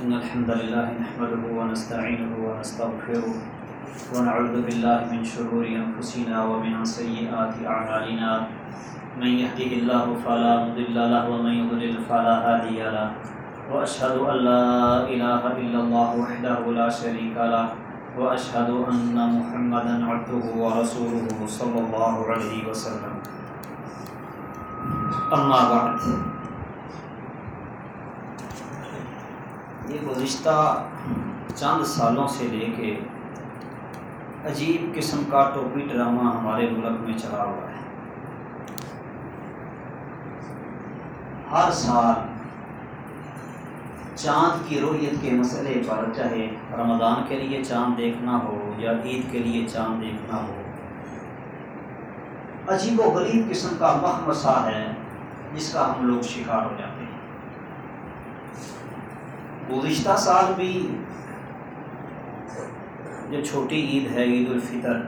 إن الحمد لله نحمده ونستعينه ونستغفره ونعوذ بالله من شرور أنفسنا ومن سيئات أعمالنا. من يهده الله فلا مضل له ومن يضلل فلا هادي له. وأشهد أن لا إله إلا الله وحده لا شريك له. وأشهد أن محمدا عبده ورسوله صلى الله عليه وسلم. أما بعد. یہ گزشتہ چند سالوں سے لے کے عجیب قسم کا ٹوپی ڈرامہ ہمارے ملک میں چلا ہوا ہے۔ ہر سال چاند کی رویت کے مسئلے پر چاہے رمضان کے لیے چاند دیکھنا ہو یا عید کے لیے چاند دیکھنا ہو، عجیب و غریب قسم کا مخمسہ ہے جس کا ہم لوگ شکار ہو جاتے ہیں۔ گزشتہ سال بھی جو چھوٹی عید ہے، عید الفطر،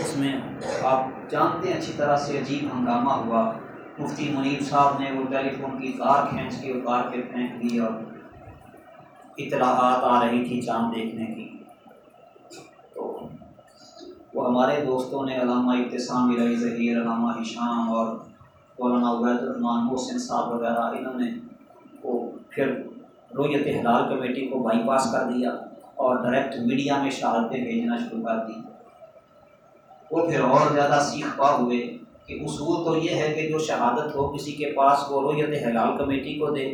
اس میں آپ جانتے ہیں اچھی طرح سے عجیب ہنگامہ ہوا۔ مفتی منیب صاحب نے وہ ٹیلی فون کی تار کھینچ کے اتار کے پھینک دی اور اطلاعات آ رہی تھی چاند دیکھنے کی۔ تو وہ ہمارے دوستوں نے علامہ ابتسام رئی ظہیر علامہ ہشام اور مولانا عبید الرحمان محسن صاحب وغیرہ، انہوں نے وہ پھر رویت ہلال کمیٹی کو بائی پاس کر دیا اور ڈائریکٹ میڈیا میں شہادتیں بھیجنا شروع کر دی۔ وہ پھر اور زیادہ سیکھ پا ہوئے کہ اصول تو یہ ہے کہ جو شہادت ہو کسی کے پاس وہ رویت ہلال کمیٹی کو دے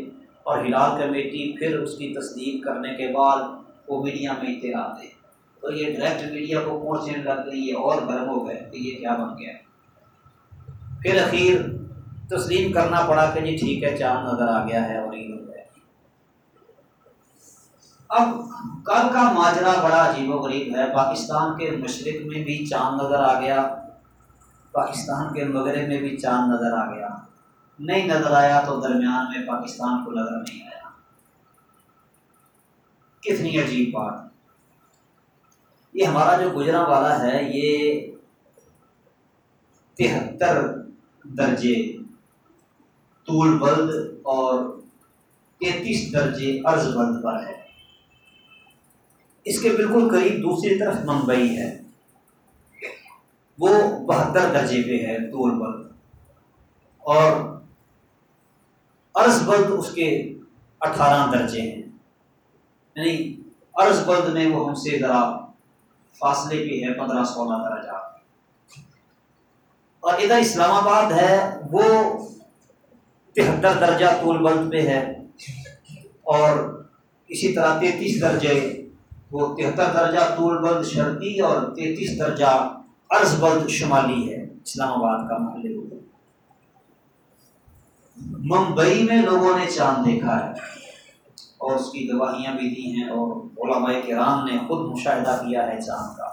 اور ہلال کمیٹی پھر اس کی تصدیق کرنے کے بعد وہ میڈیا میں اطلاع دے۔ تو یہ ڈائریکٹ میڈیا کو پہنچنے لگ گئی، یہ اور گرم ہو گئے کہ یہ کیا بن گیا۔ پھر اخیر تسلیم کرنا پڑا کہ جی ٹھیک ہے، چاند نظر آ گیا ہے اور عید ہو گیا اب کل کا ماجرا بڑا عجیب و غریب ہے۔ پاکستان کے مشرق میں بھی چاند نظر آ گیا۔ پاکستان کے مغرب میں بھی چاند نظر آ گیا۔ نہیں نظر آیا تو درمیان میں پاکستان کو نظر نہیں آیا۔ کتنی عجیب بات۔ یہ ہمارا جو گجرا والا ہے، یہ تہتر درجے طول بلد اور تینتیس درجے عرض بلد پر ہے۔ اس کے بالکل قریب دوسری طرف ممبئی ہے۔ وہ بہتر درجے پہ ہے طول بلد اور عرض بلد اس کے اٹھارہ درجے ہیں۔ یعنی عرض بلد میں وہ ہم سے ذرا فاصلے پہ ہے، پندرہ سولہ درجہ۔ اور ادھر اسلام آباد ہے، وہ تہتر درجہ طول بلد پہ ہے۔ اور اسی طرح تینتیس درجے وہ تہتر درجہ طول بلد شرقی اور تینتیس درجہ عرض بلد شمالی ہے، اسلام آباد کا محلے ممبئی میں لوگوں نے چاند دیکھا ہے اور اس کی گواہیاں بھی دی ہیں اور علماء کرام نے خود مشاہدہ کیا ہے چاند کا۔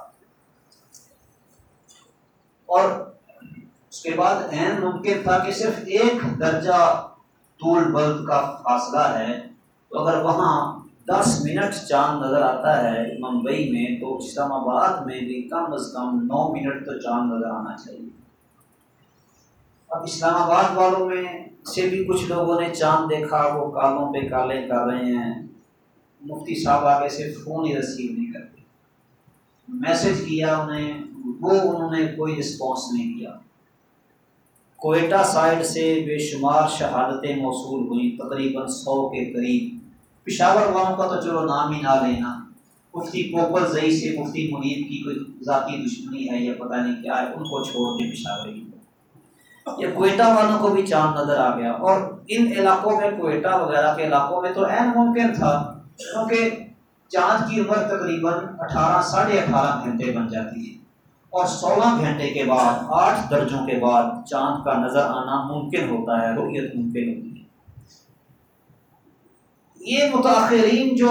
اور اس کے بعد این ممکن تھا کہ صرف ایک درجہ طول بلد کا فاصلہ ہے، تو اگر وہاں دس منٹ چاند نظر آتا ہے ممبئی میں تو اسلام آباد میں بھی کم از کم نو منٹ تو چاند نظر آنا چاہیے۔ اب اسلام آباد والوں میں سے بھی کچھ لوگوں نے چاند دیکھا، وہ کالوں پہ کالے کر رہے ہیں۔ مفتی صاحب آگے سے فون ہی رسیو نہیں کرتے۔ میسج کیا انہیں وہ انہوں نے کوئی رسپانس نہیں کیا۔ کوئٹہ سائڈ سے بے شمار شہادتیں موصول ہوئیں، تقریباً سو کے قریب۔ پشاور والوں کا تو چلو نام ہی نہ لینا مفتی پوپل زئی سے مفتی منیب کی کوئی ذاتی دشمنی ہے یا پتہ نہیں کیا ہے، ان کو چھوڑ کے پشاور ہی۔ یا کوئٹہ والوں کو بھی چاند نظر آ گیا۔ اور ان علاقوں میں کوئٹہ وغیرہ کے علاقوں میں تو این ممکن تھا، کیونکہ چاند کی عمر تقریباً اٹھارہ، ساڑھے اٹھارہ گھنٹے بن جاتی ہے۔ اور سولہ گھنٹے کے بعد، آٹھ درجوں کے بعد چاند کا نظر آنا ممکن ہوتا ہے رویت ممکن ہوتی ہے۔ یہ متاثرین جو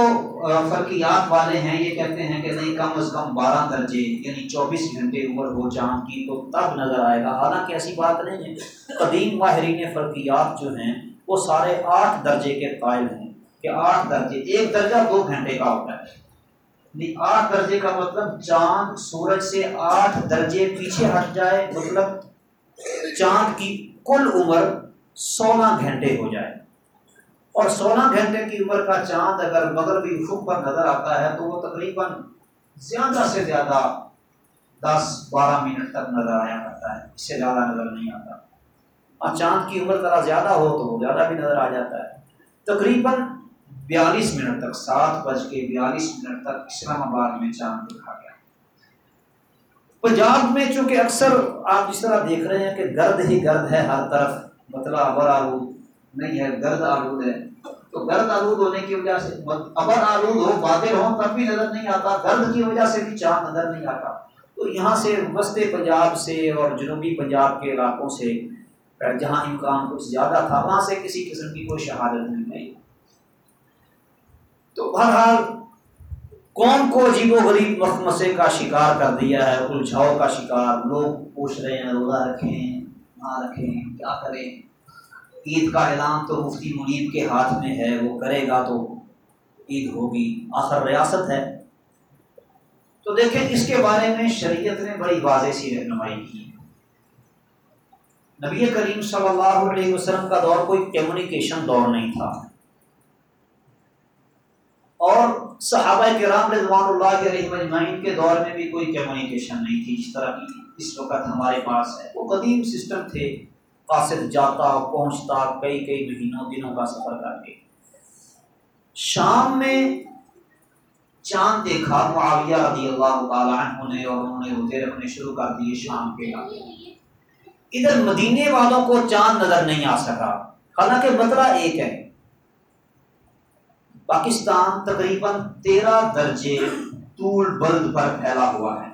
فرقیات والے ہیں، یہ کہتے ہیں کہ نہیں، کم از کم بارہ درجے یعنی چوبیس گھنٹے عمر ہو چاند کی تو تب نظر آئے گا۔ حالانکہ ایسی بات نہیں ہے۔ قدیم ماہرین فرقیات جو ہیں، وہ سارے آٹھ درجے کے قائل ہیں کہ آٹھ درجے، ایک درجہ دو گھنٹے کا ہوتا ہے۔ یعنی آٹھ درجے کا مطلب چاند سورج سے آٹھ درجے پیچھے ہٹ جائے مطلب چاند کی کل عمر سولہ گھنٹے ہو جائے۔ اور سولہ گھنٹے کی عمر کا چاند اگر مغربی افق پر نظر آتا ہے تو وہ تقریباً زیادہ سے زیادہ دس بارہ منٹ تک نظر آیا کرتا ہے، اس سے زیادہ نظر نہیں آتا۔ اور چاند کی عمر ذرا زیادہ ہو تو وہ زیادہ بھی نظر آ جاتا ہے۔ تقریباً بیالیس منٹ تک، سات بج کے بیالیس منٹ تک اسلام آباد میں چاند دکھا گیا۔ پنجاب میں چونکہ اکثر آپ جس طرح دیکھ رہے ہیں کہ گرد ہی گرد ہے ہر طرف مطلب ابر آلود نہیں ہے، گرد آلود ہے۔ تو گرد آلود ہونے کی وجہ سے، ابر آلود ہو، بادل ہو تب بھی نظر نہیں آتا، گرد کی وجہ سے بھی چاند نظر نہیں آتا۔ تو یہاں سے وسط پنجاب سے اور جنوبی پنجاب کے علاقوں سے، جہاں امکان کچھ زیادہ تھا، وہاں سے کسی قسم کی کوئی شہادت نہیں آئی تو بہرحال کون کو عجیب و غریب مخمسے کا شکار کر دیا ہے، الجھاؤ کا شکار۔ لوگ پوچھ رہے ہیں، روزہ رکھیں، نہ رکھیں، کیا کریں؟ عید کا اعلان تو مفتی منیب کے ہاتھ میں ہے، وہ کرے گا تو عید ہوگی، آخر ریاست ہے۔ تو دیکھیں، اس کے بارے میں شریعت نے بڑی واضح سی رہنمائی کی۔ نبی کریم صلی اللہ علیہ وسلم کا دور کوئی کمیونیکیشن دور نہیں تھا۔ اور صحابہ کرام رضوان اللہ کے مجمعین کے دور میں بھی کوئی کمیونیکیشن نہیں تھی۔ اس طرح کی اس وقت ہمارے پاس ہے۔ وہ قدیم سسٹم تھے۔ قاصد جاتا، پہنچتا، کئی کئی مہینوں، دنوں کا سفر کر کے۔ شام میں چاند دیکھا، معاویہ رضی اللہ تعالیٰ عنہ نے اور انہوں نے روزے رکھنے شروع کر دیے شام کے علاقے۔ ادھر مدینے والوں کو چاند نظر نہیں آ سکا۔ حالانکہ مطلع ایک ہے۔ پاکستان تقریباً تیرہ درجے طول بلد پر پھیلا ہوا ہے۔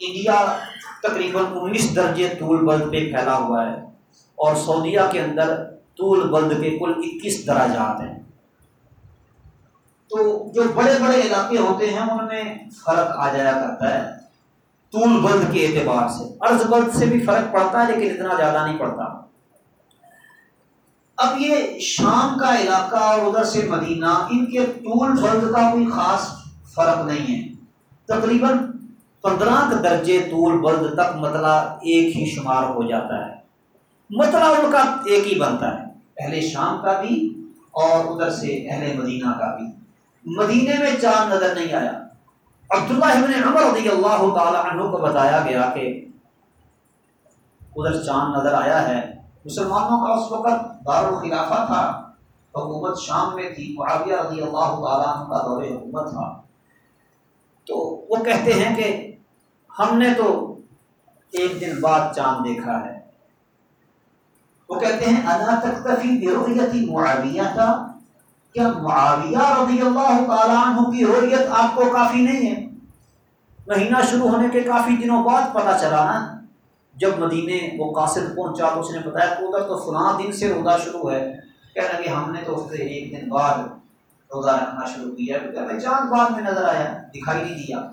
انڈیا تقریباً انیس درجے طول بلد پہ پھیلا ہوا ہے اور سعودیہ کے اندر طول بلد کے کل اکیس دراجات ہیں۔ تو جو بڑے بڑے علاقے ہوتے ہیں ان میں فرق آ جایا کرتا ہے طول بلد کے اعتبار سے۔ عرض بلد سے بھی فرق پڑتا ہے، لیکن اتنا زیادہ نہیں پڑتا۔ اب یہ شام کا علاقہ اور ادھر سے مدینہ، ان کے طول بلد کا کوئی خاص فرق نہیں ہے۔ تقریباً پندرہ درجے طول بلد تک مطلع ایک ہی شمار ہو جاتا ہے۔ مطلع ان کا ایک ہی بنتا ہے۔ اہل شام کا بھی اور ادھر سے اہل مدینہ کا بھی۔ مدینے میں چاند نظر نہیں آیا۔ عبداللہ ابن عمر رضی اللہ تعالی عنہ کو بتایا گیا کہ ادھر چاند نظر آیا ہے۔ مسلمانوں کا اس وقت دار الخلافہ تھا۔ حکومت شام میں تھی۔ معاویہ رضی اللہ تعالیٰ عنہ کا دور حکومت تھا۔ تو وہ کہتے ہیں کہ ہم نے تو ایک دن بعد چاند دیکھا ہے۔ وہ کہتے ہیں، انا تکتفی برؤیتی معاویہ تھا کیا معاویہ رضی اللہ تعالیٰ عنہ کی رویت آپ کو کافی نہیں ہے؟ مہینہ شروع ہونے کے کافی دنوں بعد پتہ چلا نا۔ جب مدینے وہ قاصد پہنچا تو اس نے بتایا کہ ادھر تو فلاں دن سے روزہ شروع ہے۔ کہنا کہ ہم نے تو اس سے ایک دن بعد روزہ رکھنا شروع کیا۔ کہ چاند بعد میں نظر آیا، دکھائی نہیں دیا۔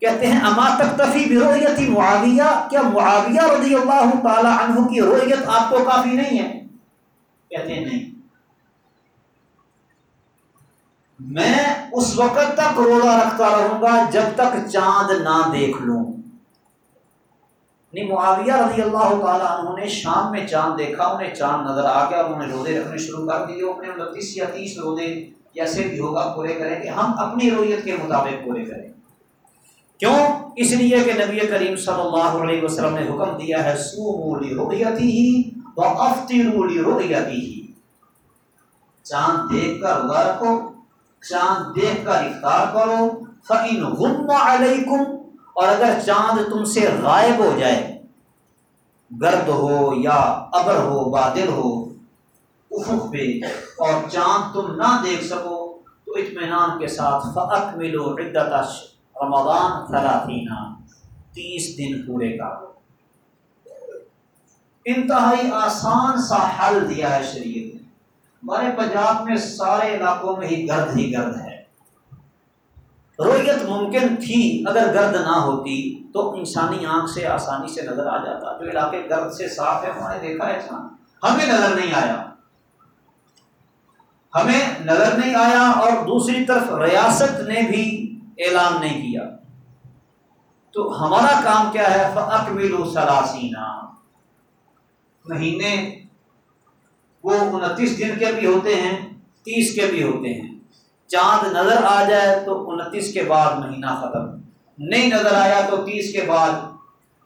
کہتے ہیں، اما تک تکتفی برویتی معاویہ؟ کیا معاویہ رضی اللہ تعالی عنہ کی رویت آپ کو کافی نہیں ہے؟ کہتے ہیں، نہیں۔ میں اس وقت تک روزہ رکھتا رہوں گا جب تک چاند نہ دیکھ لوں۔ نہیں، معاویہ رضی اللہ تعالیٰ عنہ نے شام میں چاند دیکھا، انہیں چاند نظر آ گیا، انہوں نے روزے رکھنے شروع کر دیے اپنے انتیس یا تیس روزے جیسے بھی ہوگا پورے کریں گے ہم اپنی رویت کے مطابق پورے کریں۔ کیوں؟ اس لیے کہ نبی کریم صلی اللہ علیہ وسلم نے حکم دیا ہے سو مولی رویتی ہی و افتی رویتی ہی چاند دیکھ کر روزہ رکھو، چاند دیکھ کر افطار کرو فقین غم علیکم اور اگر چاند تم سے غائب ہو جائے، گرد ہو یا ابر ہو، بادل ہو، افق پہ اور چاند تم نہ دیکھ سکو، تو اطمینان کے ساتھ فعق ملو عدت رمضان ثلاثینہ تیس دن پورے کا۔ انتہائی آسان سا حل دیا ہے شریعت نے۔ ہمارے پنجاب میں سارے علاقوں میں ہی گرد ہی گرد ہے۔ رویت ممکن تھی، اگر گرد نہ ہوتی تو انسانی آنکھ سے آسانی سے نظر آ جاتا۔ جو علاقے گرد سے صاف ہے انہوں نے دیکھا ہے ہمیں نظر نہیں آیا۔ ہمیں نظر نہیں آیا اور دوسری طرف ریاست نے بھی اعلان نہیں کیا۔ تو ہمارا کام کیا ہے؟ اکمیل و سلاسینہ مہینے وہ انتیس دن کے بھی ہوتے ہیں، تیس کے بھی ہوتے ہیں۔ چاند نظر آ جائے تو انتیس کے بعد مہینہ ختم۔ نہیں نظر آیا تو تیس کے بعد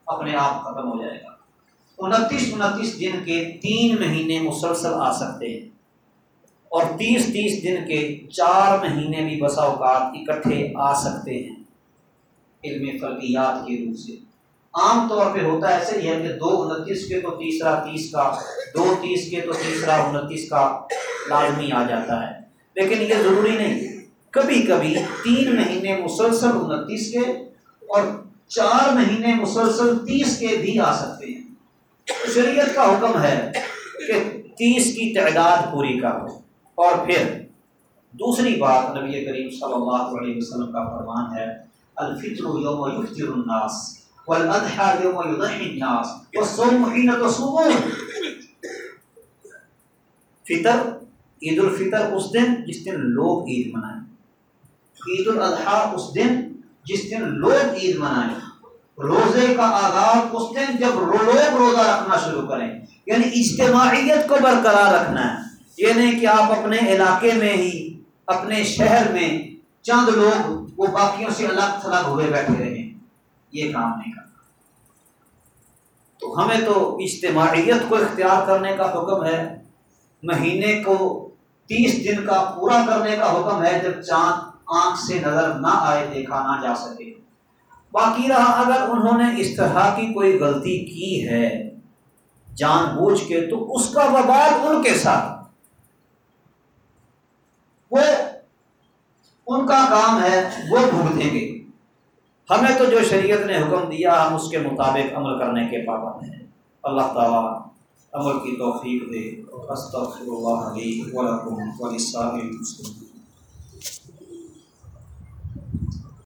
اپنے آپ ختم ہو جائے گا۔ انتیس انتیس دن کے تین مہینے مسلسل آ سکتے ہیں۔ اور تیس تیس دن کے چار مہینے بھی بسا اوقات اکٹھے آ سکتے ہیں علم فلکیات کے روپ سے۔ عام طور پہ ہوتا ایسے ہی ہے کہ دو انتیس کے تو تیسرا تیس کا، دو تیس کے تو تیسرا انتیس کا لازمی آ جاتا ہے۔ لیکن یہ ضروری نہیں۔ کبھی کبھی تین مہینے مسلسل انتیس کے اور چار مہینے مسلسل تیس کے بھی آ سکتے ہیں۔ شریعت کا حکم ہے کہ تیس کی تعداد پوری کا ہو اور پھر دوسری بات نبی کریم صلی اللہ علیہ وسلم کا فرمان ہے، الفطر یوم یفطر الناس والاضحى يوم يضحي الناس والصوم حين تصومون۔ فطر عید الفطر اس دن جس دن لوگ عید منائیں۔ عید الاضحیٰ اس دن جس دن لوگ عید منائیں۔ روزے کا آغاز اس دن جب لوگ روزہ رکھنا شروع کریں۔ یعنی اجتماعیت کو برقرار رکھنا ہے۔ یہ نہیں کہ آپ اپنے علاقے میں ہی، اپنے شہر میں چند لوگ وہ باقیوں سے الگ تھلگ ہوئے بیٹھے رہیں یہ کام نہیں کرنا۔ تو ہمیں تو اجتماعیت کو اختیار کرنے کا حکم ہے۔ مہینے کو تیس دن کا پورا کرنے کا حکم ہے جب چاند آنکھ سے نظر نہ آئے، دیکھا نہ جا سکے۔ باقی رہا، اگر انہوں نے اس طرح کی کوئی غلطی کی ہے، جان بوجھ کے، تو اس کا وبال ان کے ساتھ۔ وہ ان کا کام ہے، وہ بھگتیں گے۔ ہمیں تو جو شریعت نے حکم دیا، ہم اس کے مطابق عمل کرنے کے پابند ہیں۔ اللہ تعالیٰ عمل کی توفیق دے۔ استغفر اللہ علیہ ولکم ولسائر المسلمین۔